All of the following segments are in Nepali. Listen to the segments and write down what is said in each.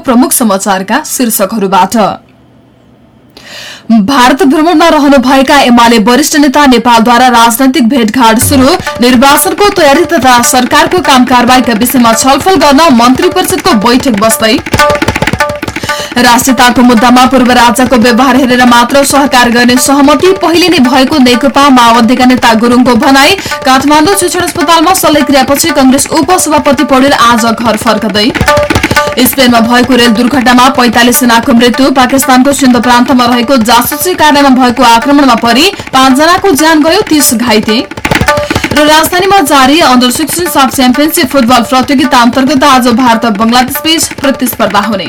प्रमुख समाचारका शीर्षकहरूबाट। भारत भ्रमणमा रहनुभएका एमाले वरिष्ठ नेता नेपालद्वारा राजनैतिक भेटघाट शुरू निर्वाचनको तयारी तथा सरकारको काम कारवाहीका विषयमा छलफल गर्न मन्त्री परिषदको बैठक बस्दै राष्ट्रियताको मुद्दामा पूर्व राज्यको व्यवहार हेरेर मात्र सहकार गर्ने सहमति पहिले नै भएको नेकपा माओवादीका नेता गुरूङको भनाई काठमाडौँ शिक्षण अस्पतालमा शल्यक्रियापछि कंग्रेस उपसभापति पौडेल आज घर फर्कदै। स्पेनमा भएको रेल दुर्घटनामा पैंतालिस जनाको मृत्यु पाकिस्तानको सिन्ध प्रान्तमा रहेको जासुसी कार्यालयमा भएको आक्रमणमा परि पाँचजनाको ज्यान गयो तीस घाइते। र राजधानीमा जारी अन्डर सिक्सटिन सब च्याम्पियनशीप फुटबल प्रतियोगिता अन्तर्गत आज भारत बंगलादेश बीच प्रतिस्पर्धा हुने।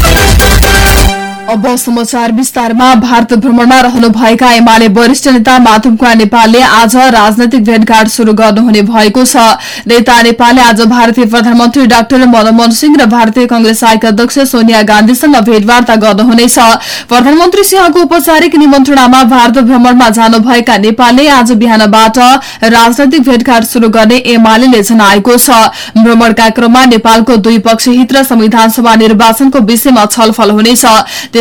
अब समाचार विस्तारमा। भारत भ्रमणमा रहनुभएका एमाले वरिष्ठ नेता माधव कुमार नेपालले आज राजनैतिक भेटघाट शुरू गर्नुहुने भएको छ। नेता नेपालले आज भारतीय प्रधानमन्त्री डाक्टर मनमोहन सिंह र भारतीय कंग्रेस आएका अध्यक्ष सोनिया गान्धीसँग भेटवार्ता गर्नुहुनेछ। प्रधानमन्त्री सिंहको औपचारिक निमन्त्रणामा भारत भ्रमणमा जानुभएका नेपालले आज बिहानबाट राजनैतिक भेटघाट शुरू गर्ने एमाले जनाएको छ। भ्रमणका क्रममा नेपालको दुई पक्ष हित र संविधान सभा निर्वाचनको विषयमा छलफल हुनेछ।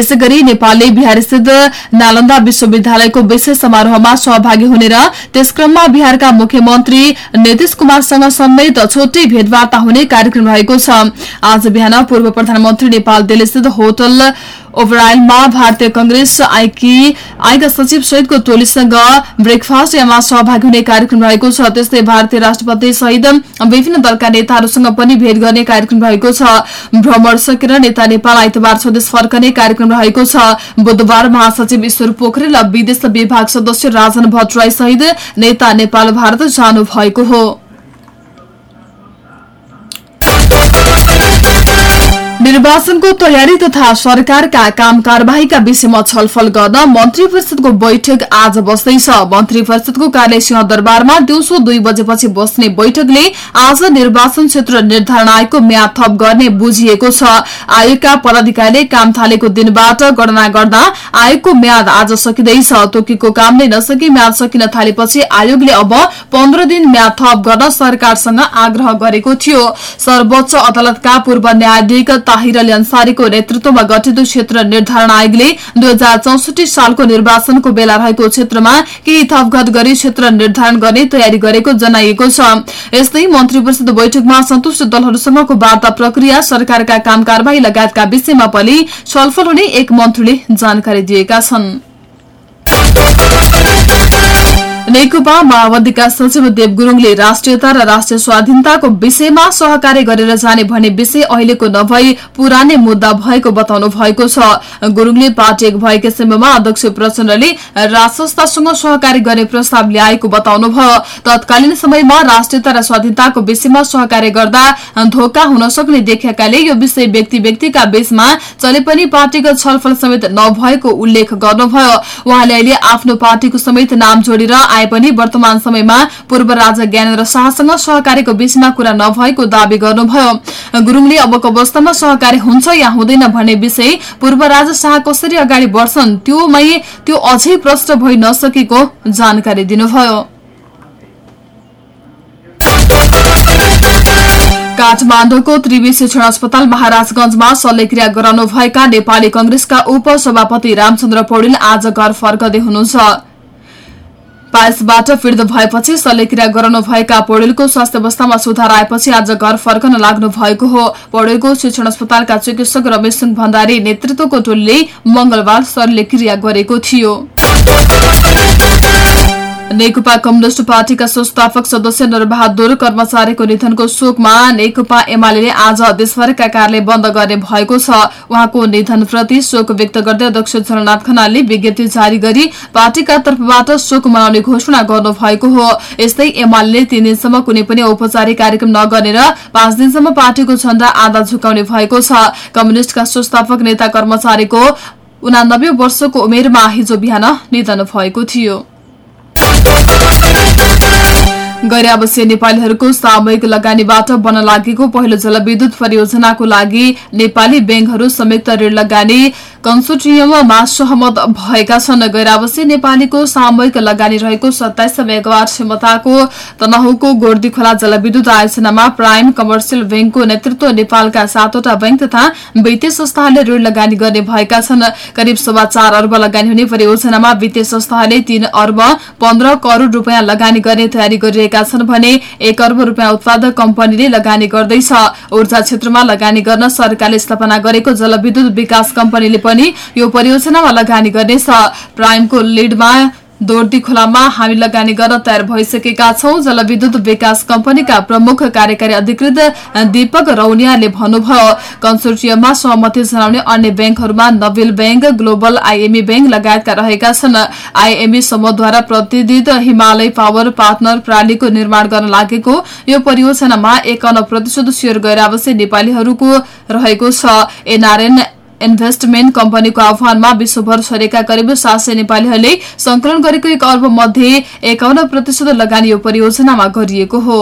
त्यसै गरी नेपालले बिहारस्थित नालन्दा विश्वविद्यालयको विशेष समारोहमा सहभागी हुने र त्यस क्रममा बिहारका मुख्यमन्त्री नीतिश कुमारसँग समेत छुट्टै भेटवार्ता हुने कार्यक्रम रहेको छ। आज बिहान पूर्व प्रधानमन्त्री नेपाल दिल्लीस्थित होटल ओभराइलमा भारतीय कंग्रेस आइकी आएका सचिव सहितको टोलीसँग ब्रेकफास्ट यामा सहभागी हुने कार्यक्रम रहेको छ। त्यस्तै भारतीय राष्ट्रपति सहित विभिन्न दलका नेताहरूसँग पनि भेट गर्ने कार्यक्रम रहेको छ। भ्रमण सकेर नेता नेपाल आइतबार स्वदेश फर्कने कार्यक्रम रहेको छ। बुधबार महासचिव ईश्वर पोखरेल र विदेश विभाग सदस्य राजन भट्टराई सहित नेता नेपाल भारत जानु भएको हो। निर्वाचनको तयारी तथा सरकारका काम कार्यवाहीका विषयमा छलफल गर्न मन्त्री परिषदको बैठक आज बस्दैछ। मन्त्री परिषदको कार्यालय सिंहदरबारमा दिउँसो दुई बजेपछि बस्ने बैठकले आज निर्वाचन क्षेत्र निर्धारण आयोगको म्याद थप गर्ने बुझिएको छ। आयोगका पदाधिकारीले काम थालेको दिनबाट गणना गर्दा आयोगको म्याद आज सकिँदैछ। तोकेको काम नै नसकी म्याद सकिन थालेपछि आयोगले अब पन्ध्र दिन म्याद थप गर्न सरकारसँग आग्रह गरेको थियो। सर्वोच्च अदालतका पूर्व न्यायाधीश ताहिर अन्सारीको नेतृत्वमा गठित क्षेत्र निर्धारण आयोगले दुई सालको निर्वाचनको बेला रहेको क्षेत्रमा केही थपघट गरी क्षेत्र निर्धारण गर्ने तयारी गरेको जनाइएको छ। यस्तै मन्त्री परिषद बैठकमा सन्तुष्ट दलहरूसँगको वार्ता प्रक्रिया सरकारका काम कारवाही लगायतका विषयमा पनि छलफल हुने एक मन्त्रीले जानकारी दिएका छन्। नेकपा माओवादीका सचिव देव गुरूङले राष्ट्रियता र राष्ट्रिय स्वाधीनताको विषयमा सहकार्य गरेर जाने भन्ने विषय अहिलेको नभई पुरानै मुद्दा भएको बताउनु भएको छ। गुरूङले पार्टी एक भएकै समयमा अध्यक्ष प्रचण्डले राजसंस्थासँग सहकार्य गर्ने प्रस्ताव ल्याएको बताउनुभयो। तत्कालीन समयमा राष्ट्रियता र स्वाधीनताको विषयमा सहकार्य गर्दा धोका हुन सक्ने देखेकाले यो विषय व्यक्ति व्यक्तिका बीचमा चले पनि पार्टीको छलफल समेत नभएको उल्लेख गर्नुभयो। उहाँले अहिले आफ्नो पार्टीको समेत नाम जोडेर आए पनि वर्तमान समयमा पूर्व राजा ज्ञानेन्द्र शाहसँग सहकार्यको विषयमा कुरा नभएको दावी गर्नुभयो। गुरूङले अबको अवस्थामा सहकार्य हुन्छ या हुँदैन भन्ने विषय पूर्व राजा शाह कसरी अगाडि बढ्छन् त्योमै त्यो अझै प्रष्ट भइ नसकेको जानकारी दिनुभयो। काठमाडौँको त्रिवी शिक्षण अस्पताल महाराजगंजमा शल्यक्रिया गराउनुभएका नेपाली कंग्रेसका उपसभापति रामचन्द्र पौडेल आज घर फर्कदै हुनुहुन्छ। पायसबाट पीड़ित भएपछि शल्यक्रिया गराउनु भएका पौडेलको स्वास्थ्य अवस्थामा सुधार आएपछि आज घर फर्कन लाग्नु भएको हो। पौडेलको शिक्षण अस्पतालका चिकित्सक रमेश सिंह भण्डारी नेतृत्वको टोलीले मंगलबार शल्यक्रिया गरेको थियो। नेकपा कम्युनिष्ट पार्टीका संस्थापक सदस्य नरबहादुर कर्मचारीको निधनको शोकमा नेकपा एमाले आज देशभरका कार्यालय बन्द गर्ने भएको छ। उहाँको निधनप्रति शोक व्यक्त गर्दै अध्यक्ष झलनाथ खनालले विज्ञप्ति जारी गरी पार्टीका तर्फबाट शोक मनाउने घोषणा गर्नु भएको हो। यस्तै एमाले तीन दिनसम्म कुनै पनि औपचारिक कार्यक्रम नगर्ने र पाँच दिनसम्म पार्टीको झण्डा आधा झुकाउने भएको छ। कम्युनिष्टका संस्थापक नेता कर्मचारीको उनानब्बे वर्षको उमेरमा हिजो बिहान निधन भएको थियो। Fuck, fuck, fuck, fuck, fuck, fuck, fuck, गैर आवासीय नेपालीहरूको सामूहिक लगानीबाट बन्न लागेको पहिलो जलविद्युत परियोजनाको लागि नेपाली ब्याङ्कहरू संयुक्त ऋण लगानी कन्सोर्टियममा सहमत भएका छन्। गैर आवासीय नेपालीको सामूहिक लगानी रहेको सत्ताइस मेगावाट क्षमताको तनहुको गोर्दी खोला जलविद्युत आयोजनामा प्राइम कमर्सियल ब्याङ्कको नेतृत्व नेपालका सातवटा ब्याङ्क तथा वित्तीय संस्थाहरूले ऋण लगानी गर्ने भएका छन्। करिब सवा चार अर्ब लगानी हुने परियोजनामा वित्तीय संस्थाहरूले तीन अर्ब पन्ध्र करोड़ रूपियाँ लगानी गर्ने तयारी गरिरहेका छन् भने एक अर्ब रूपियाँ उत्पादक कम्पनीले लगानी गर्दैछ। ऊर्जा क्षेत्रमा लगानी गर्न सरकारले स्थापना गरेको जलविद्युत विकास कम्पनीले पनि यो परियोजनामा लगानी गर्नेछ। प्राइमको लिडमा दोर्दी खोलामा हामी लगानी गर्न तयार भइसकेका छौं। जलविद्युत विकास कम्पनीका प्रमुख कार्यकारी अधिकृत दीपक रौनियाले भन्नुभयो कन्सोर्टियममा सहमति जनाउने अन्य ब्याङ्कहरूमा Nabil bank Global IME bank लगायतका रहेका छन्। आइएमई समूहद्वारा प्रतिनिधित हिमालय पावर पार्टनर प्रणालीको निर्माण गर्न लागेको यो परियोजनामा एकाउन्न प्रतिशत गैर आवश्यक नेपालीहरूको रहेको छ। एनआरएन इन्भेस्टमेन्ट कम्पनीको आह्वानमा विश्वभर छरेका करिब सात सय नेपालीहरूले संकलन गरेको एक अर्ब मध्ये एकाउन्न प्रतिशत लगानी यो परियोजनामा गरिएको हो।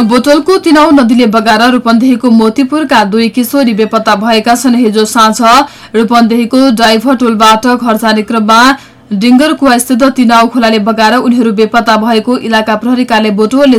बोतलको तिनाउ नदीले बगाएर रूपन्देहीको मोतीपुरका दुई किशोरी बेपत्ता भएका छन्। हिजो साँझ रूपन्देहीको ड्राइभर टोलबाट घर जाने क्रममा डिंगर कुवास्थित तिनाउ खोलाले बगाएर उनीहरू बेपत्ता भएको इलाका प्रहरी कार्य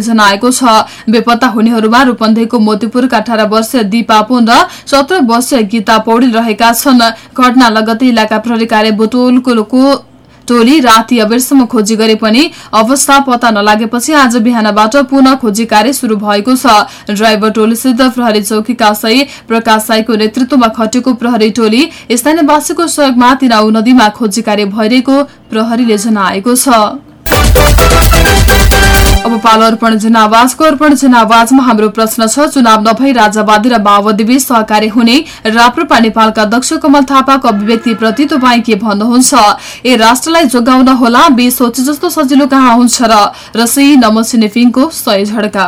जनाएको छ। बेपत्ता हुनेहरूमा रूपन्देहीको मोतीपुरका अठार वर्षीय दिपा पुन र सत्र वर्षीय गीता पौडेल रहेका छन्। घटना लगतै इलाका प्रहरी कार्य बोटोलको टोली राति अबेरसम्म खोजी गरे पनि अवस्था पत्ता नलागेपछि आज बिहानबाट पुनः खोजी कार्य शुरू भएको छ। ड्राइभर टोलीसित प्रहरी चौकीका सही प्रकाश साईको नेतृत्वमा खटेको प्रहरी टोली स्थानीयवासीको सहयोगमा तिनाउ नदीमा खोजी कार्य भइरहेको प्रहरीले जनाएको छ। अब पालो अर्पण जनावाजको अर्पण जनावाजमा हाम्रो प्रश्न छ चुनाव नभई राजावादी र माओवादी सहकारी हुने राप्रपा नेपालका अध्यक्ष कमल थापाको अभिव्यक्तिप्रति तपाईँ के भन्नुहुन्छ? ए राष्ट्रलाई जोगाउन होला बे सोचे जस्तो सजिलो कहाँ हुन्छ र? रसी नमसिनेफिङको सय झड्का।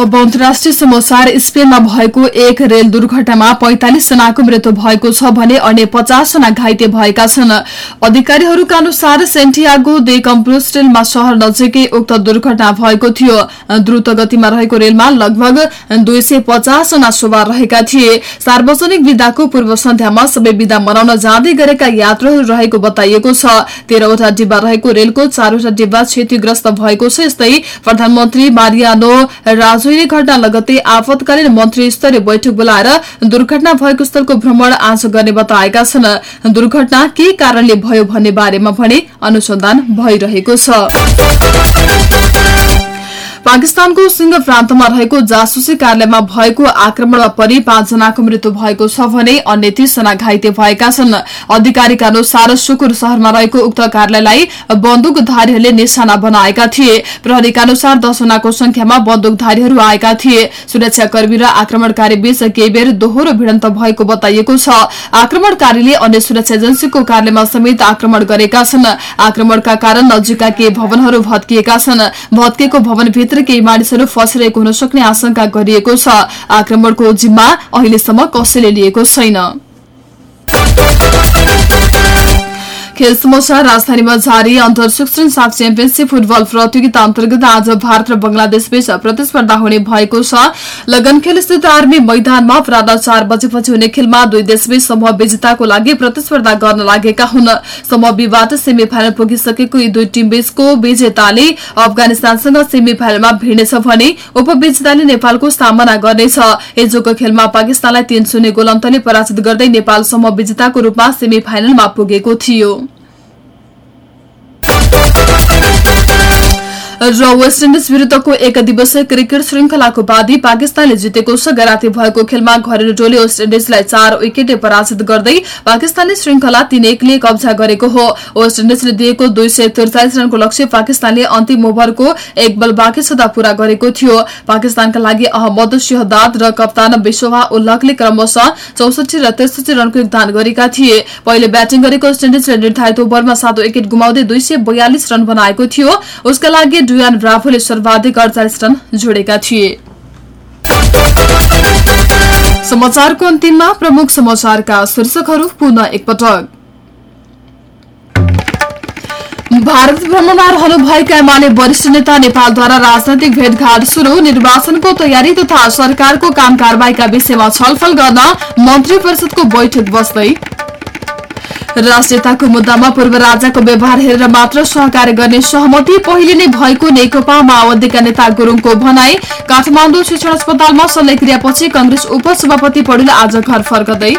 अब अन्तर्राष्ट्रिय समाचार स्पेनमा भएको एक रेल दुर्घटनामा पैंतालिस जनाको मृत्यु भएको छ भने अन्य पचास जना घाइते भएका छन्। अधिकारीहरूका अनुसार सेन्टियागो दे कम्पोस्टेलमा शहर नजिकै उक्त दुर्घटना भएको थियो। द्रुत गतिमा रहेको रेलमा लगभग दुई सय पचास जना सवार रहेका थिए। सार्वजनिक विदाको पूर्व सन्ध्यामा सबै विदा मनाउन जाँदै गरेका यात्रुहरू रहेको बताइएको छ। तेह्रवटा डिब्बा रहेको रेलको चारवटा डिब्बा क्षतिग्रस्त भएको छ। यस्तै प्रधानमन्त्री मारियानो राजु दुईले घटना लगत्तै आपतकालीन मन्त्री स्तरीय बैठक बोलाएर दुर्घटना भएको स्थलको भ्रमण आज गर्ने बताएका छन्। दुर्घटना के कारणले भयो भन्ने बारेमा भने अनुसन्धान भइरहेको छ। पाकिस्तानको सिंह प्रान्तमा रहेको जासुसी कार्यालयमा भएको आक्रमणमा परि पाँचजनाको मृत्यु भएको छ भने अन्य तीसजना घाइते भएका छन्। अधिकारीका अनुसार सुकुर शहरमा रहेको उक्त कार्यालयलाई बन्दुकधारीहरूले निशाना बनाएका थिए। प्रहरीका अनुसार दसजनाको संख्यामा बन्दुकधारीहरू आएका थिए। सुरक्षाकर्मी र आक्रमणकारी बीच केही बेर दोहोरो भिडन्त भएको बताइएको छ। आक्रमणकारीले अन्य सुरक्षा एजेन्सीको कार्यालयमा समेत आक्रमण गरेका छन्। आक्रमणका कारण नजिकका केही भवनहरू भत्किएका छन्। भत्किएको भवनभित्र केही मानिसहरू फसिरहेको हुन सक्ने आशंका गरिएको छ। आक्रमणको जिम्मा अहिलेसम्म कसैले लिएको छैन। खेल समाचार राजधानीमा जारी अन्तर सिक्सटिन साफ च्याम्पियनशीप फुटबल प्रतियोगिता अन्तर्गत आज भारत र बंगलादेश बीच प्रतिस्पर्धा हुने भएको छ। लगनखेल स्थित आर्मी मैदानमा अपराह चार बजेपछि हुने खेलमा दुई देशबीच समूह विजेताको लागि प्रतिस्पर्धा गर्न लागेका हुन्। समूह सेमी फाइनल पुगिसकेको यी दुई टीम बीचको विजेताले अफगानिस्तानसँग सेमी फाइनलमा भिड्नेछ भने उपविजेताले नेपालको सामना गर्नेछ। हिजोको खेलमा पाकिस्तानलाई तीन शून्य गोल अन्तले पराजित गर्दै नेपाल समूह विजेताको रूपमा सेमी फाइनलमा पुगेको थियो। र वेस्ट इन्डिज विरूद्धको एक दिवसीय क्रिकेट श्रृंखलाको बाँधी पाकिस्तानले जितेको छ भएको खेलमा घरेलु टोली वेस्ट इन्डिजलाई चार विकेटले पराजित गर्दै पाकिस्तानले श्रृंखला तीन एकले कब्जा गरेको हो। वेस्ट इन्डिजले दिएको दुई रनको लक्ष्य पाकिस्तानले अन्तिम ओभरको एक बल बाँकी छँदा पूरा गरेको थियो। पाकिस्तानका लागि अहमद सिहदाद र कप्तान विश्वभा उल्लखले क्रमशः चौसठी र त्रिसठी रनको योगदान गरेका थिए। पहिले ब्याटिङ गरेको वेस्ट इन्डिजले निर्धारित ओभरमा सात विकेट गुमाउँदै दुई रन बनाएको थियो। उसका लागि डुयान ब्राभोले सर्वाधिक अडचालिस रन जोडेका थिए। समाचारको अन्तिममा प्रमुख समाचारका शीर्षकहरू पुनः एकपटक। भारत भ्रमणमा रहनुभएका एमाले वरिष्ठ नेता नेपालद्वारा राजनैतिक भेटघाट शुरू निर्वाचनको तयारी तथा सरकारको काम कारवाहीका विषयमा छलफल गर्न मन्त्री परिषदको बैठक बस्दै राष्ट्रियताको मुद्दामा पूर्व राजाको व्यवहार हेरेर मात्र सहकार्य गर्ने सहमति पहिले नै भएको नेकपा माओवादीका नेता गुरूङको भनाई काठमाडौँ शिक्षण अस्पतालमा शल्यक्रियापछि कंग्रेस उपसभापति पौडेल आज घर फर्कदै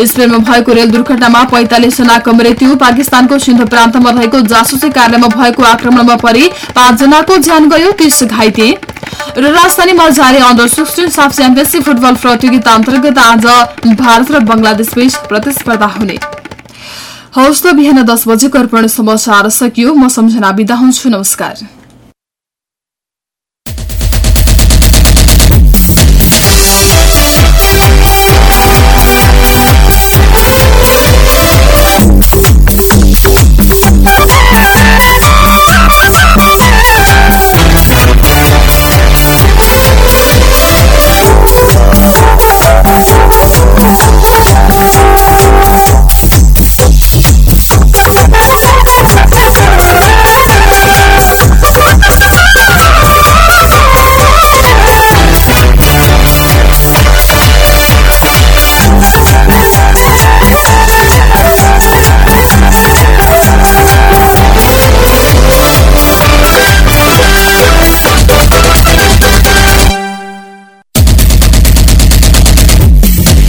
स्पेनमा भएको रेल दुर्घटनामा पैंतालिस जनाको मृत्यु पाकिस्तानको सिन्धु प्रान्तमा रहेको जासुसी कार्यालयमा भएको आक्रमणमा परि पाँचजनाको ज्यान गयो तीस घाइते। र राजधानीमा जारी under sixteen SAFF championship football प्रतियोगिता अन्तर्गत आज भारत र बंगलादेश बीच प्रतिस्पर्धा हुने। हौस् बिहान दस बजेको अर्पण समाचार सकियो म सम्झना बिदा हुन्छु नमस्कार।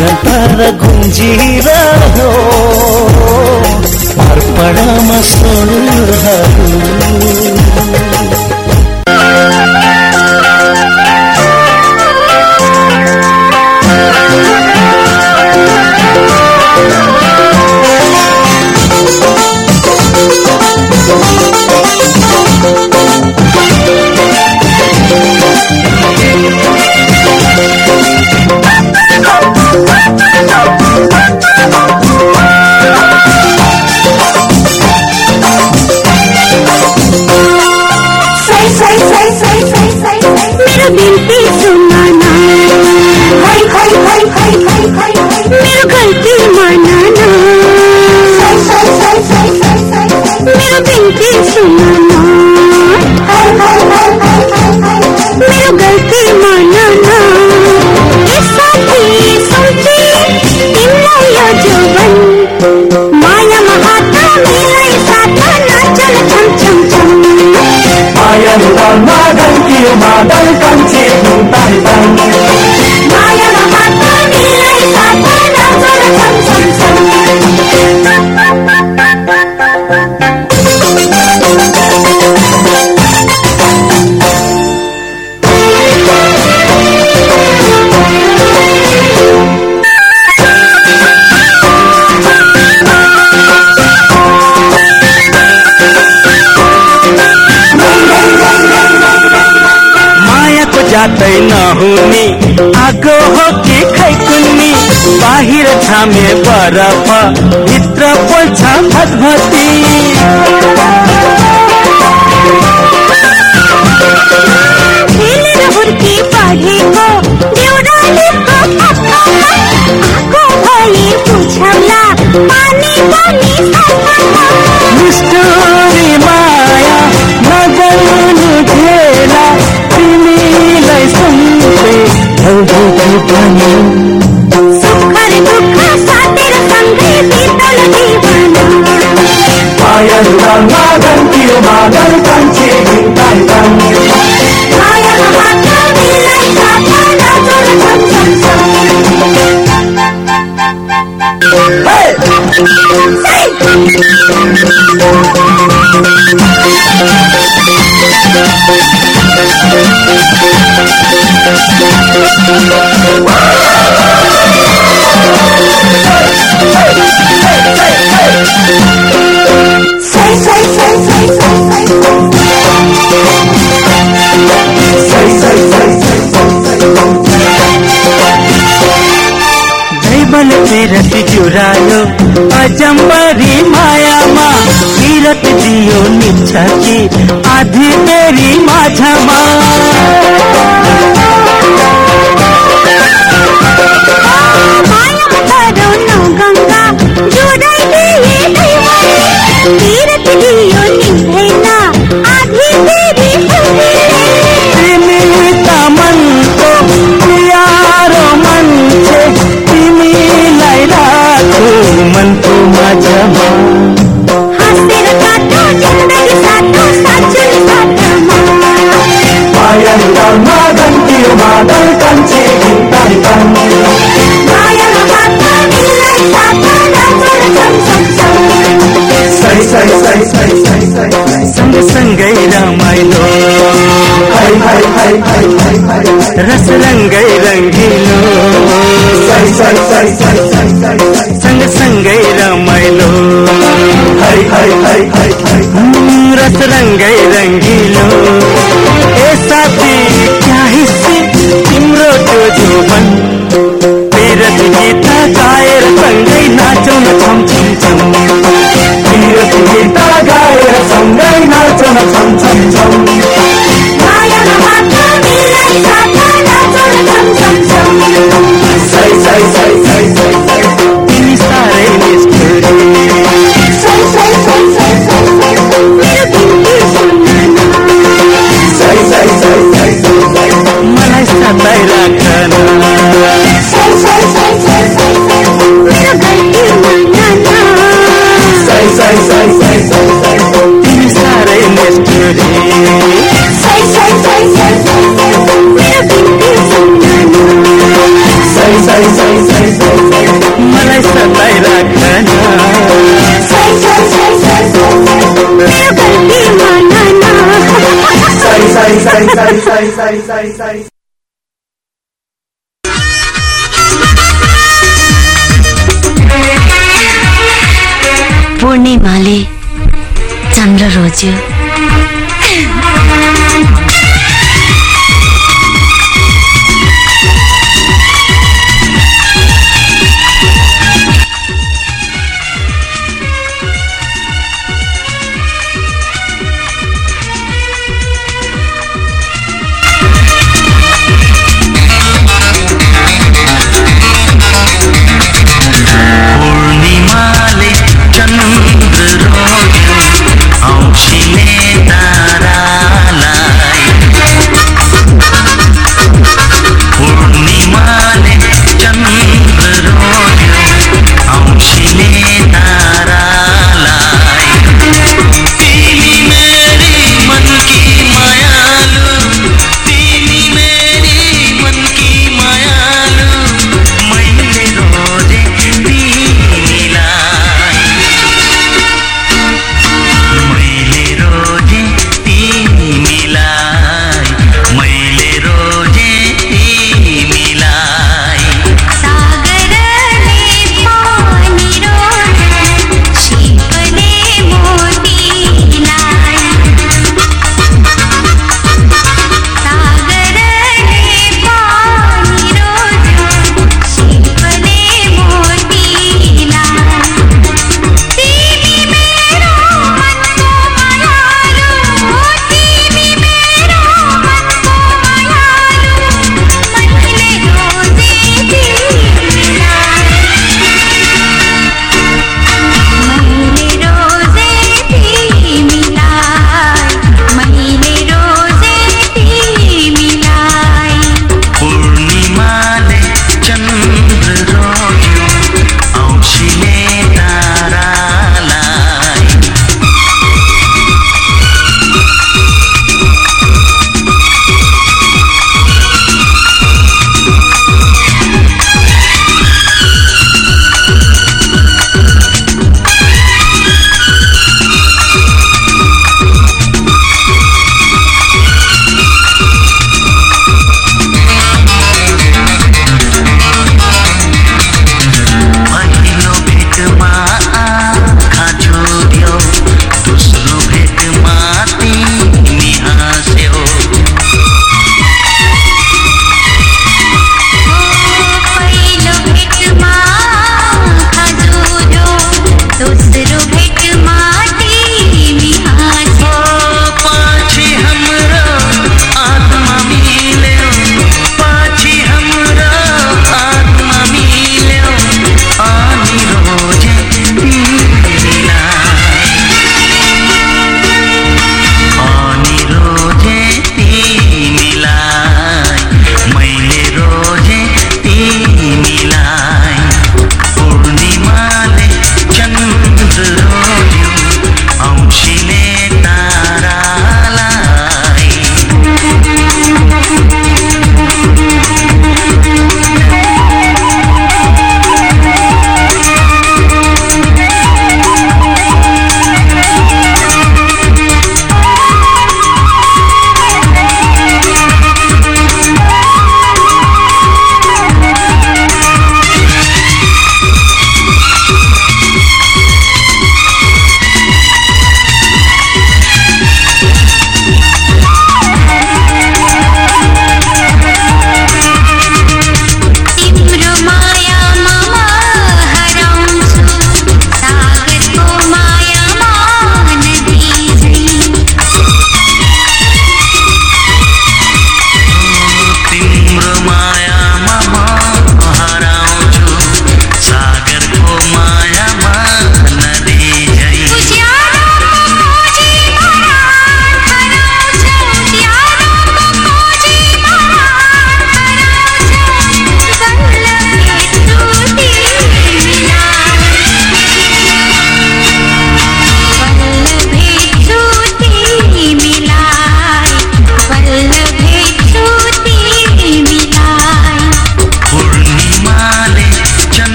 निरन्तर गुन्जिरह्यो अर्पणमा स्वरहरू जोवन मायामा हात मिलाई साथ जम्बरी माया मा विरत जियो निच्छाची आधी तेरी माझ्या संग संगै रमाइलो रस रङ्गै रङ्गिलो संग संगै रमाइलो रस रङ्गै रङ्गिलो साथी क्या हिस्से तिम्रो त्यो जीवन? गाएर सँगै नाचौँ गाएर सँगै नाचौँ Новости.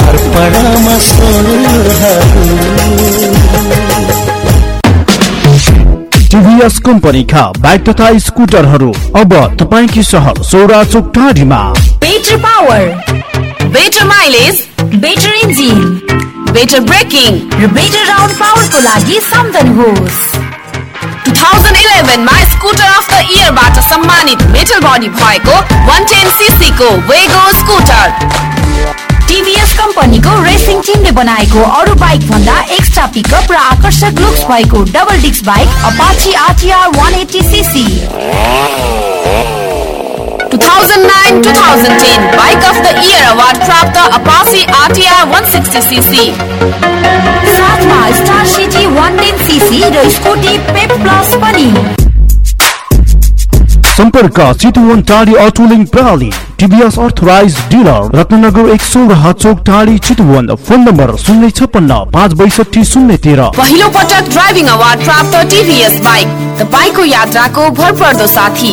अर्पणमा स्वरहरू टिभीएस कम्पनीका बाइक तथा स्कुटरहरू अब तपाईँकी सहर सौरा चोक टाढीमा better power better mileage better engine better braking र बेटर राउन्ड पावरको लागि सम्झनुहोस् 2011 मा स्कुटर अफ द इयरबाट सम्मानित मेटल बडी भएको 110 सीसी को वेगो स्कुटर। टिभीएस कम्पनीको रेसिङ टिमले बनाएको अरू बाइक भन्दा एक्स्ट्रा पिकअप र आकर्षक लुक्स भएको double disc bike Apache RTR 180 CC 2009-2010 Bike of the Year Award प्राप्त Apache RTR 160cc साथमा स्टार सिटी 110cc र स्कुटी पेप प्लस पनि। सम्पर्क चितुवन टाढी अटोलिङ प्रणाली टिभीएस अर्थराइज डिलर रत्नगर एक सौ चोक टाढी चितुवन फोन नम्बर शून्य छप्पन्न पाँच बैसठी शून्य तेह्र। पहिलो पटक ड्राइभिङ अवार्ड प्राप्त टिभीएस बाइक तपाईँको यात्राको भरपर्दो साथी।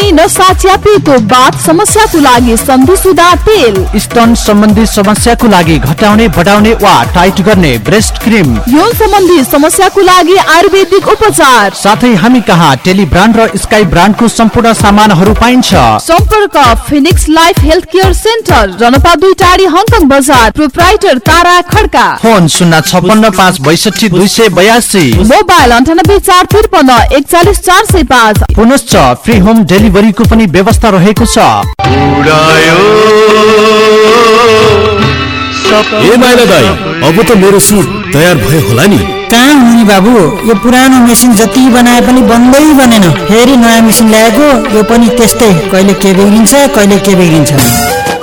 नसा च्यापिएको बाथ समस्याको लागि सन्धि सुधा तेल स्तन सम्बन्धी समस्याको लागि घटाउने बढाउने वा टाइट गर्ने ब्रेस्ट क्रिम यौन सम्बन्धी समस्याको लागि आयुर्वेदिक उपचार साथै हामी कहाँ टेली ब्रान्ड र स्काई ब्रान्डको सम्पूर्ण सामानहरू पाइन्छ सम्पर्क Phoenix life health care centre जनपा दुई टाढी हङकङ बजार प्रोप्राइटर तारा खड्का फोन शून्य छपन्न पाँच बैसठी दुई सय बयासी मोबाइल अन्ठानब्बे चार त्रिपन्न एकचालिस चार सय पाँच पुनश्च फ्री होम डेलिभरीको पनि व्यवस्था रहेको छ। ए माइला दाई अब त मेरो सुट तयार भयो होला नि। कहाँ हुने बाबु? यो पुरानो मेसिन जति बनाए पनि बन्दै बनेन। फेरि नयाँ मेसिन ल्याएको यो पनि त्यस्तै। कहिले के बिग्रिन्छ कहिले के बिग्रिन्छ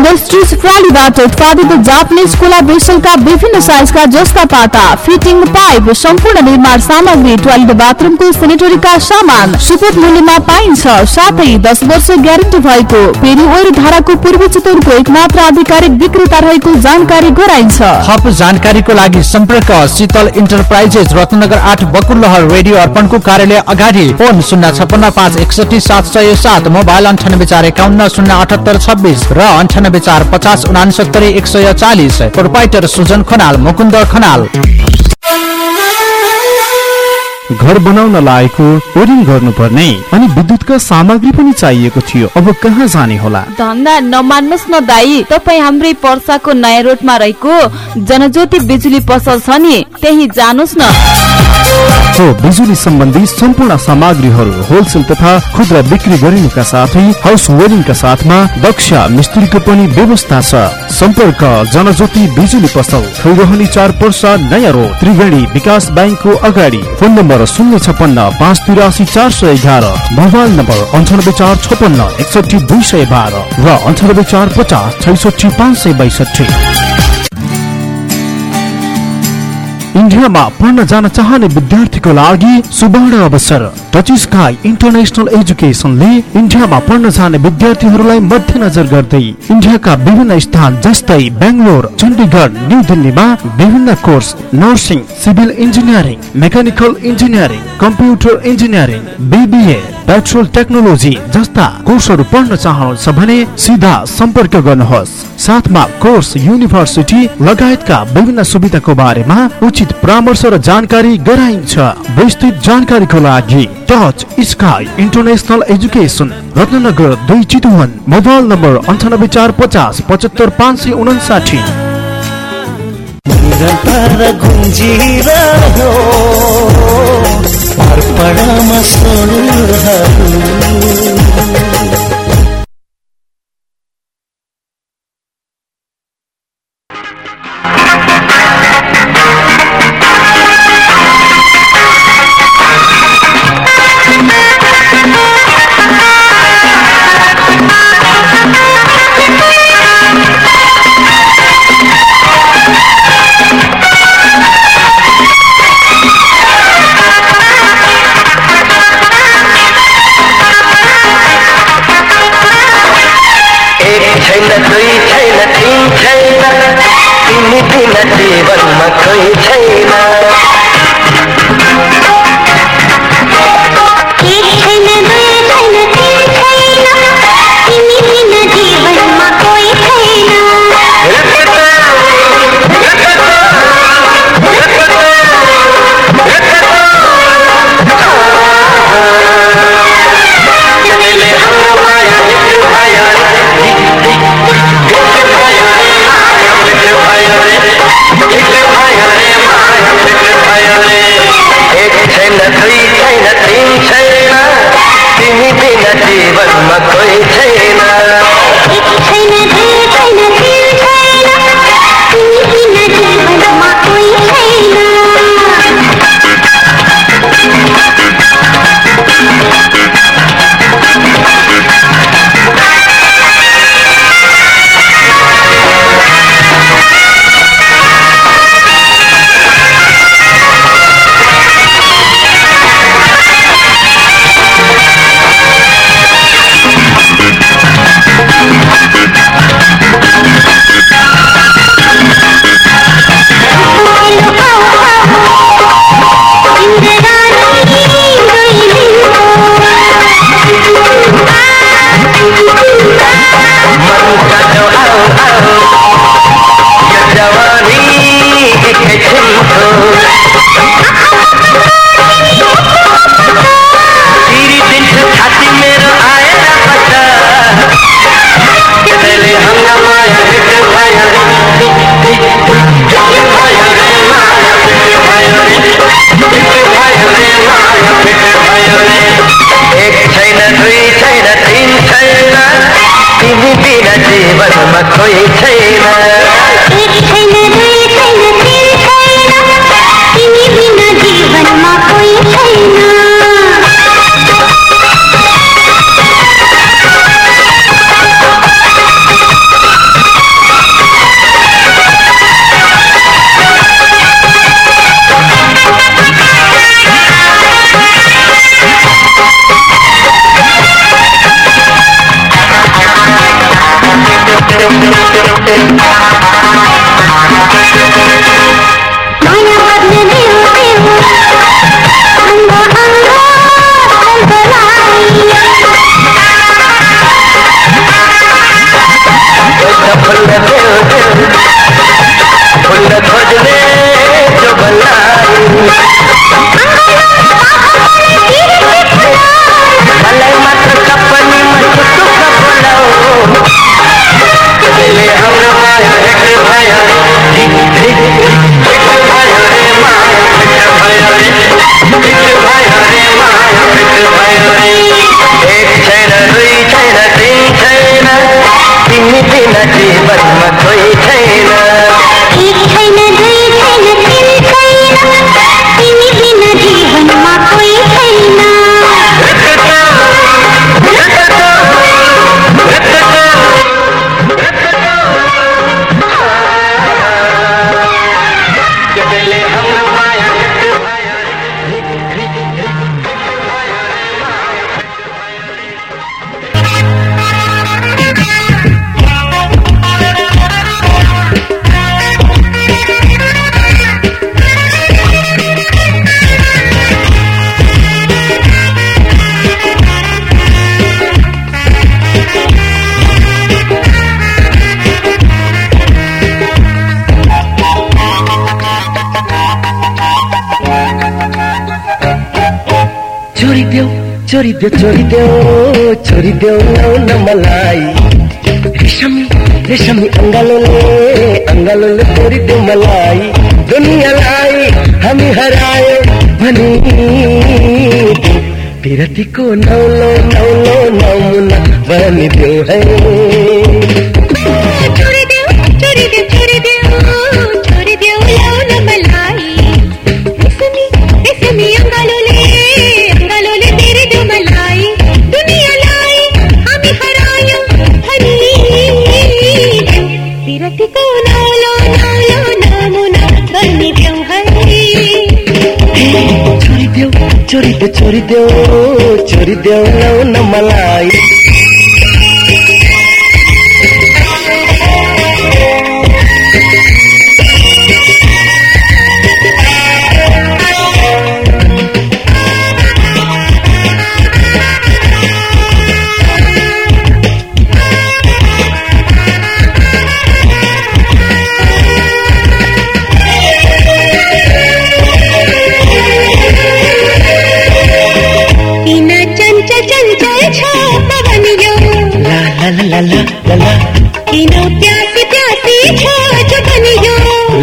इन्डस्ट्रिज प्रालीबाट उत्पादित जापानिज खोला बेसलका विभिन्न साइजका जस्ता पाता फिटिङ पाइप सम्पूर्ण निर्माण सामग्री टोयलेट बाथरुमको सेनेटरीका सामान सुपथ मूल्यमा पाइन्छ साथै दस वर्ष ग्यारेन्टी भएको ओर धाराको पूर्वी चितवनको एक मात्र आधिकारिक विक्रेता जानकारी गराइन्छ थप जानकारीको लागि सम्पर्क शीतल इन्टरप्राइजेस रत्नगर आठ बकुलहर रेडियो अर्पणको कार्यालय अगाडि फोन शून्य छपन्न पाँच एकसठी सात सय सात मोबाइल अन्ठानब्बे चार एकाउन्न शून्य अठहत्तर छब्बिस र चार पचास उनासत्तरी एक सय चालिस प्रोपाइटर सुजन खनाल मुकुन्द खनाल। घर बनाउन लागेको ओरिङ गर्नुपर्ने अनि विद्युतका सामग्री पनि चाहिएको थियो। अब कहाँ जाने होला? धन्दा नमान्नुहोस् न दाई तपाईँ हाम्रै पर्साको नयाँ रोडमा रहेको जनज्योति बिजुली पसल छ नि त्यही जानुहोस् न। हो बिजुली सम्बन्धी सम्पूर्ण सामग्रीहरू होलसेल तथा खुद्रा बिक्री गरिनुका साथै हाउस वेरिङका साथमा दक्ष मिस्त्रीको पनि व्यवस्था छ। सम्पर्क जनज्योति बिजुली पसल खैरोहनी चार पर्सा नयाँ रोड त्रिवेणी विकास ब्याङ्कको अगाडि। फोन नम्बर शून्य छपन्न पाँच तिरासी चार सय एघार मोबाइल नम्बर अन्ठानब्बे चार छपन्न एकसठी दुई सय बाह्र र अन्ठानब्बे चार पचास छैसठी पाँच सय बैसठी इन्डियामा पढ्न जान चाहने विद्यार्थीको लागि सुवर्ण अवसर। स्काई इन्टरनेसनल एजुकेसनले इन्डियामा पढ्न जाने विद्यार्थीहरूलाई मध्यनजर गर्दै इन्डियाका विभिन्न स्थान जस्तै बेङ्गलोर चण्डीगढ न्यू दिल्लीमा विभिन्न course nursing civil engineering mechanical engineering computer engineering BBA petrol technology जस्ता कोर्सहरू पढ्न चाहनुहुन्छ भने सिधा सम्पर्क गर्नुहोस्। साथमा कोर्स युनिभर्सिटी लगायतका विभिन्न सुविधाको बारेमा उचित परामर्श र जानकारी गराइन्छ। विस्तृत जानकारीको लागि touch sky international education Ratnanagar दुई चितवन मोबाइल नम्बर अन्ठानब्बे चार पचास पचहत्तर पाँच सय उनासाठी छोडिदेऊ छोडिदेऊ छोडिदेऊ नौ मलाई। रेशमी रेशमी अङ्गालोले अङ्गालोले छोडिदेऊ मलाई। दुनियाँलाई हामी हरायो भनी पिरतीको नौलो नौलो नमुना बनिदेऊ है। छोडिदेऊ छोडिदेऊ छोडिदेऊ छोडिदेऊ नौ न मलाई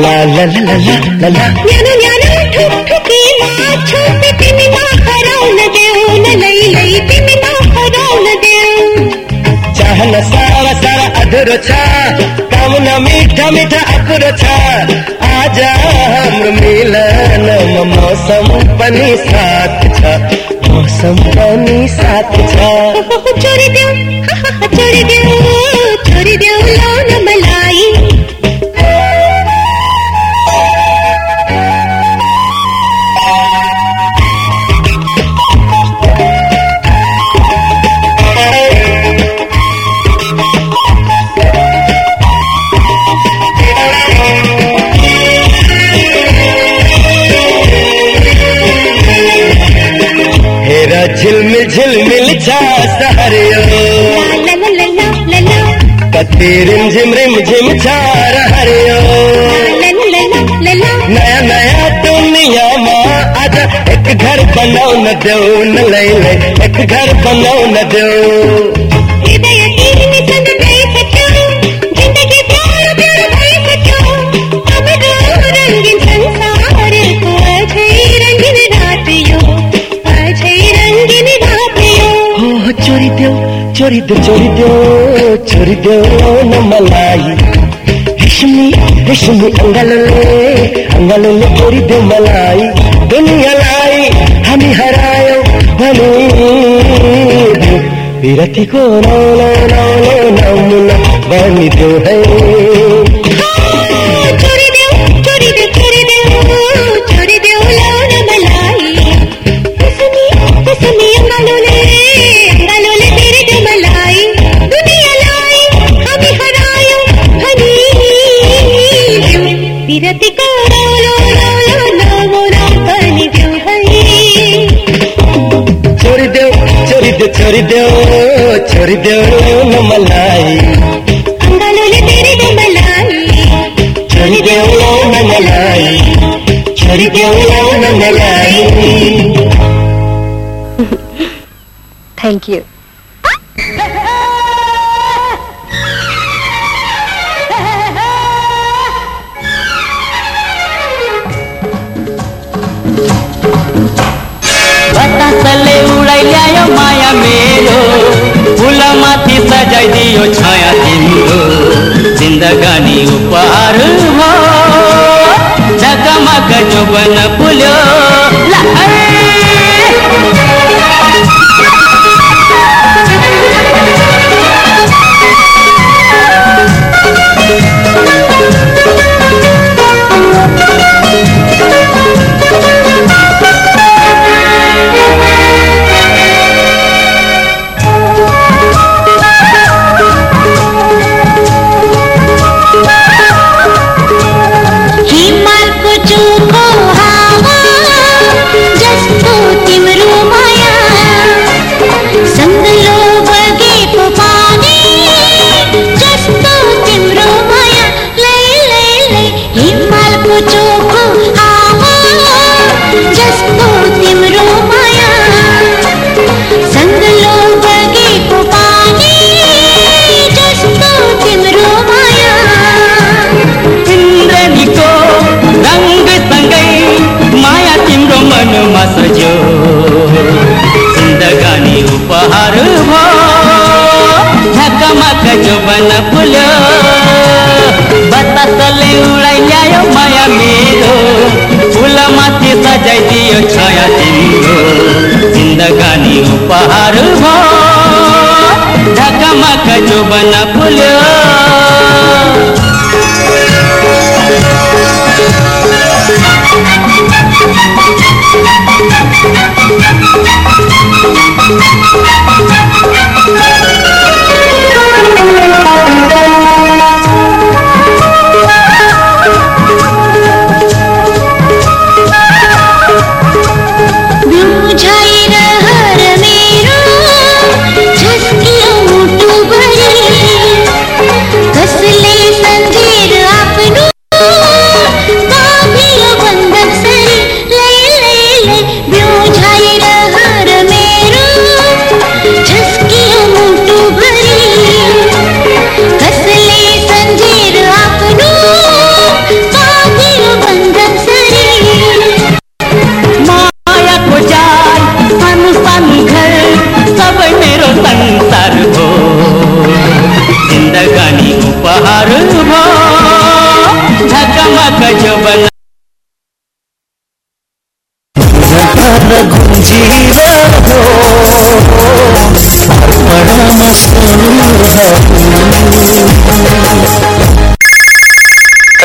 ला ला ला ला ला ला ला। न्यानो न्यानो ठुकठुकीमा छोपी तिमीमा हराउन देऊ। न लै लै तिमीमा हराउन देऊ। चाहन सारा सारा अधुरो छ। कामना मिठा मिठा अपुरो छ। आज हाम्रो मिलनमा मौसम पनि साथ छ। मौसम पनि साथ छ। छोडिदेऊ। छोडिदेऊ। छोडिदेऊ। लाउन मलाई। झिलमिल छ सहरियो ला ला ला ला ला ला कति रिमझिम रिमझिम छ रहरियो ला ला ला ला ला नया नया दुनियाँमा आज एक घर बनाउन देऊ न लै लै एक घर बनाउन देऊ। हृदय छोडिदेऊ छोडिदेऊ छोडिदेऊ छोडिदेऊ न मलाई रेशमी रेशमी अङ्गालोले अङ्गालोले छोडिदेऊ मलाई। दुनियाँलाई हामी हरायौँ भने। विरतीको नौलो नौलो नमुना बनिदेऊ है। छोडिदेऊ छोडिदेऊ छोडिदेऊ छोडिदेऊ छोडिदेऊ छोडिदेऊ छोडिदेऊ न मलाई अङ्गालोले तेरिदेऊ मलाई छरिदेऊ न मलाई छरिदेऊ न मलाई थ्याङ्क यू जोबन फुल्यो बतासले उडाइ ल्यायो माया मेरो। फुलमाथि सजाइदियो छाया तिम्रो। जिन्दगानी उपहार भो झकमक जोबन फुल्यो ब्युझाइ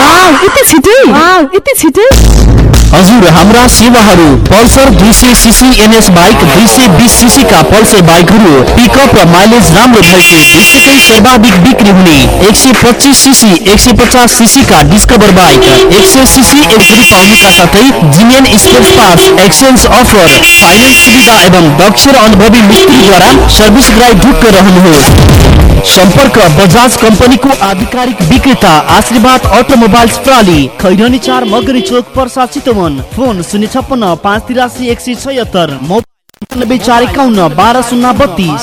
यति छिटै? यति छिटै? हजुर हाम्रा सेवाहरू पल्सर दुई सय सिसी एनएस बाइक दुई सय बिस सिसी का पल्सर बाइकहरू पिकअप र माइलेज राम्रो भएको विश्वकै सर्वाधिक बिक्री हुने एक सय पच्चिस सिसी एक सय पचास सिसी का डिस्कभर बाइक एक सय सिसी एक्सरी पाउनुका साथै genuine spare part exchange offer finance सुविधा एवं दक्ष र अनुभवी मिस्त्रीद्वारा सर्भिस ड्राइभ ढुक्क रहनुहोस्। सम्पर्क बजाज कंपनीको आधिकारिक विक्रेता आशीर्वाद अटोमोबाइल्स प्रणाली खैरनी चार मगरी चोक पर्सा चितवन। फोन शून्य छप्पन्न पाँच तिरासी एक सय छयत्तर। मोबाइल चार एकाउन्न बाह्र शून्य बत्तिस।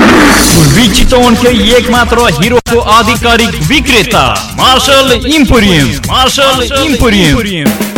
पूर्वी चितवनकै एक मात्र हिरोको आधिकारिक विक्रेता मार्शल इम्पोरियम मार्शल इम्पोरियम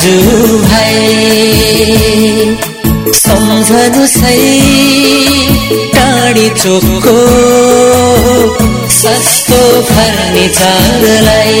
दाजु भाइ सम्झनु सही टाढी चोकको सस्तो फर्निचरलाई।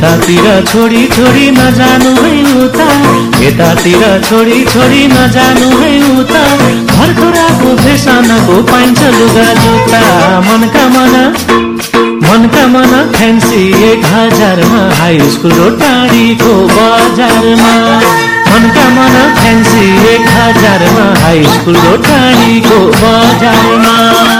यतातिर छोडी छोडी नजानु है उता। यतातिर छोडी छोडी नजानु है उता। भर्खराको फेसनको पाइन्छ लुगा जुत्ता। मनका मना मनका मना फ्यान्सी एक हजारमा हाई स्कुल र टाढीको बजारमा। मनका मना फ्यान्सी एक हजारमा हाई स्कुल र टाढीको बजारमा।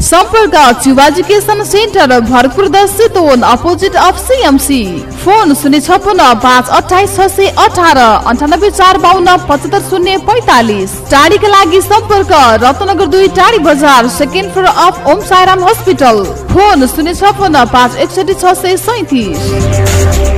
सम्पर्क चिवा सेन्टर भरतपुर दस Chitwan opposite of CMC phone शून्य छपन्न पाँच अठाइस छ सय अठार अन्ठानब्बे चार बाहन्न पचहत्तर शून्य पैतालिस। टाढीका लागि सम्पर्क रत्नगर दुई टाढी बजार second floor of Om Sairam hospital phone शून्य छपन्न पाँच एकसठी छ सय सैतिस।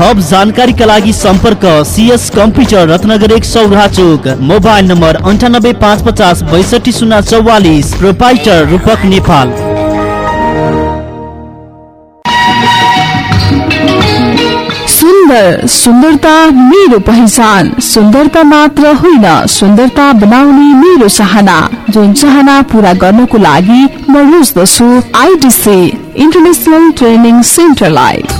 थप जानकारीका लागि सम्पर्क सिएस कम्प्युटर रत्नगर एक सौरा चोक मोबाइल नम्बर अन्ठानब्बे पाँच पचास बैसठी शून्य चौवालिस। प्रोपाइटर रूपक नेपाल। सुन्दर सुन्दरता मेरो पहिचान। सुन्दरता मात्र होइन सुन्दरता बनाउने मेरो चाहना। जुन चाहना पूरा गर्नको लागि म रोज्दछु आइडिसी इन्टरनेसनल ट्रेनिङ सेन्टरलाई।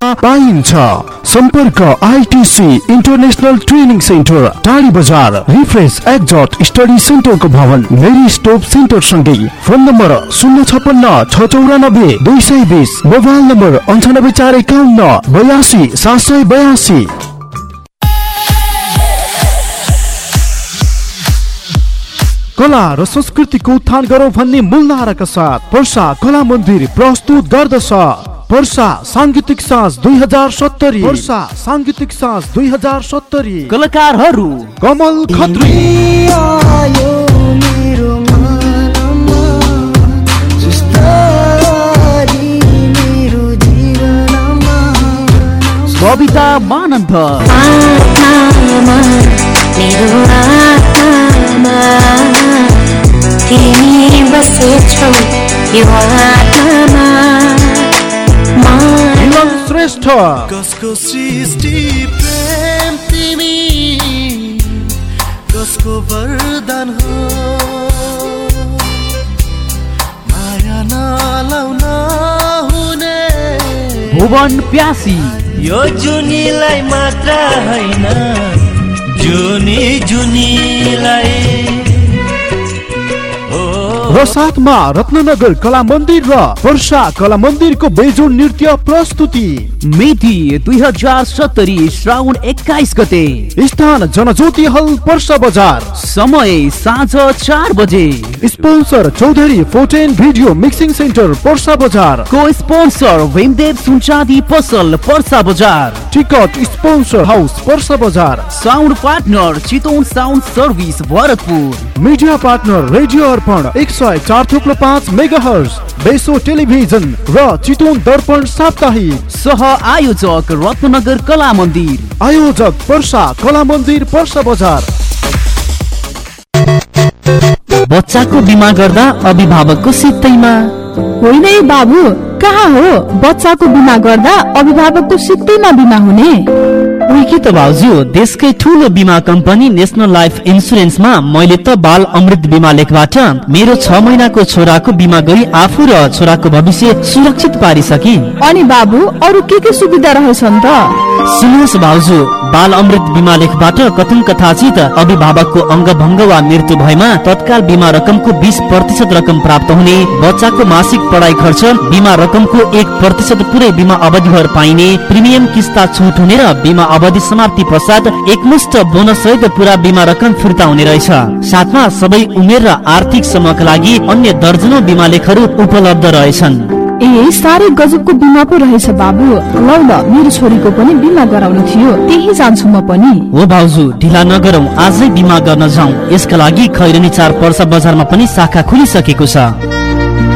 पाइन्छ। सम्पर्क आइटिसी इन्टरनेसनल ट्रेनिङ सेन्टर टाढी बजार रिफ्रेस एक्जट स्टडी सेन्टरको भवन मेरी स्टोप सेन्टर सँगै फोन नम्बर शून्य छपन्न छ चौरानब्बे दुई सय बिस। मोबाइल नम्बर अन्ठानब्बे चार एकाउन्न बयासी सात सय बयासी। कला र संस्कृतिको उत्थान गरौँ भन्ने मूल नाराका साथ पर्सा कला मन्दिर प्रस्तुत गर्दछ। पर्सा साङ्गीतिक साँझ दुई हजार सत्तरी पर्सा साङ्गीतिक साँझ दुई हजार सत्तरी कलाकारहरू कमल खत्री कविता मानन्द तिमी बसेछौ यो आत्मामा मिलन श्रेष्ठ। कसको सृष्टि प्रेम तिमी? कसको वरदान हो? माया नलाउन हुने। भुवन प्यासी। यो जुनीलाई मात्र होइन। जुनी जुनीलाई। र साथमा रत्ननगर कला मन्दिर र पर्सा कला मन्दिरको बेजोड नृत्य प्रस्तुति। मिति दुई हजार सत्तरी श्रावण एक्काइस गते। स्थान जनज्योति हल पर्सा बजार। समय साँझ चार बजे। स्पोन्सर चौधरी फोटेन भिडियो मिक्सिङ सेन्टर पर्सा बजार। को स्पोन्सर भीमदेव सुनचाँदी पसल पर्सा बजार। टिकट स्पोन्सर हाउस पर्सा बजार। Sound partner Chitaun sound service Bharatpur. Media partner radio Arpan एक सय चार थुप्रो पाँच मेगा हर्स बेसो टेलिभिजन र चितवन दर्पण साप्ताहिक। सह आयोजक रत्नगर कला मन्दिर। आयोजक पर्सा कला मन्दिर पर्सा बजार। बच्चाको बिमा गर्दा अभिभावकको सित्तैमा। होइन है बाबु कहाँ हो? बच्चाको बिमा गर्दा अभिभावकको सित्तैमा बिमा हुने। उही के त भाउजू देशकै ठुलो बिमा कम्पनी नेसनल लाइफ इन्सुरेन्समा मैले त बाल अमृत बिमा लेखबाट मेरो छ महिनाको छोराको बिमा गरी आफू र छोराको भविष्य सुरक्षित पारिसके अनि बाबु अरू के के सुविधा रहेछन् त? सुन्नुहोस् भाउजू बाल अमृत बिमा लेखबाट कथन कथाचित अभिभावकको अङ्ग भङ्ग वा मृत्यु भएमा तत्काल बिमा रकमको बिस प्रतिशत रकम प्राप्त हुने बच्चाको मासिक पढाइ खर्च बिमा रकमको एक प्रतिशत पुरै बिमा अवधिभर पाइने प्रिमियम किस्ता छुट हुने र बिमा अवधि समाप्ति पश्चात एकमुष्ट बोनस सहित पुरा बिमा रकम फिर्ता हुने रहेछ। साथमा सबै उमेर र आर्थिक समूहका लागि अन्य दर्जनौ बिमा लेखहरू उपलब्ध रहेछन्। ए साह्रै गजबको बिमा पो रहेछ बाबु। लौ ल मेरो छोरीको पनि बिमा गराउनु थियो त्यही जान्छु म पनि। हो भाउजू ढिला नगरौँ आजै बिमा गर्न जाउँ। यसका लागि खैरनी चार पर्सा बजारमा पनि शाखा खुलिसकेको छ।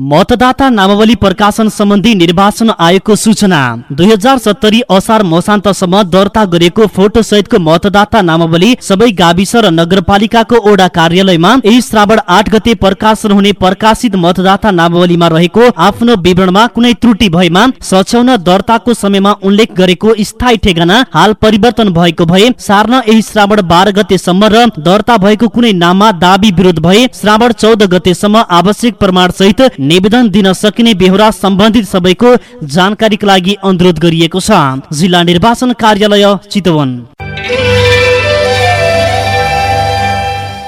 मतदाता नामावली प्रकाशन सम्बन्धी निर्वाचन आयोगको सूचना। दुई हजार सत्तरी असार मसान्तसम्म दर्ता गरिएको फोटो सहितको मतदाता नामावली सबै गाविस र नगरपालिकाको ओडा कार्यालयमा यही श्रावण आठ गते प्रकाशन हुने प्रकाशित मतदाता नामावलीमा रहेको आफ्नो विवरणमा कुनै त्रुटि भएमा सच्याउन दर्ताको समयमा उल्लेख गरेको स्थायी ठेगाना हाल परिवर्तन भएको भए सार्न यही श्रावण बाह्र गतेसम्म र दर्ता भएको कुनै नाममा दावी विरोध भए श्रावण चौध गतेसम्म आवश्यक प्रमाण सहित निवेदन दिन सकिने बेहोरा सम्बन्धित सबैको जानकारीका लागि अनुरोध गरिएको छ। जिल्ला निर्वाचन कार्यालय चितवन।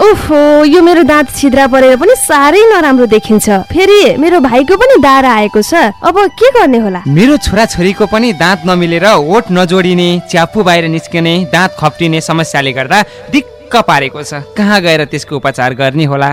ओहो यो मेरो दाँत छिद्रा परेर पनि साह्रै नराम्रो देखिन्छ। फेरि मेरो भाइको पनि दारा आएको छ। अब के गर्ने होला? मेरो छोरा छोरीको पनि दाँत नमिलेर ओठ नजोडिने च्यापु बाहिर निस्किने दाँत खप्टिने समस्याले गर्दा दिक्क पारेको छ। कहाँ गएर त्यसको उपचार गर्ने होला?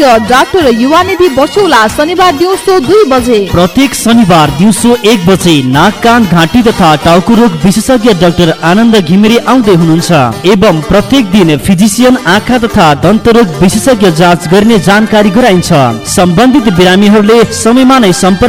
डाक्टर युवानिधि बसौला शनिबार दिउँसो दुई बजे। प्रत्येक शनिबार दिउँसो एक बजे नाक कान घाँटी तथा टाउको रोग विशेषज्ञ डाक्टर आनन्द घिमिरे आउँदै हुनुहुन्छ। एवं प्रत्येक दिन फिजिसियन आँखा तथा दन्त रोग विशेषज्ञ जाँच गर्ने जानकारी गराइन्छ। सम्बन्धित बिरामीहरूले समयमा नै सम्पर्क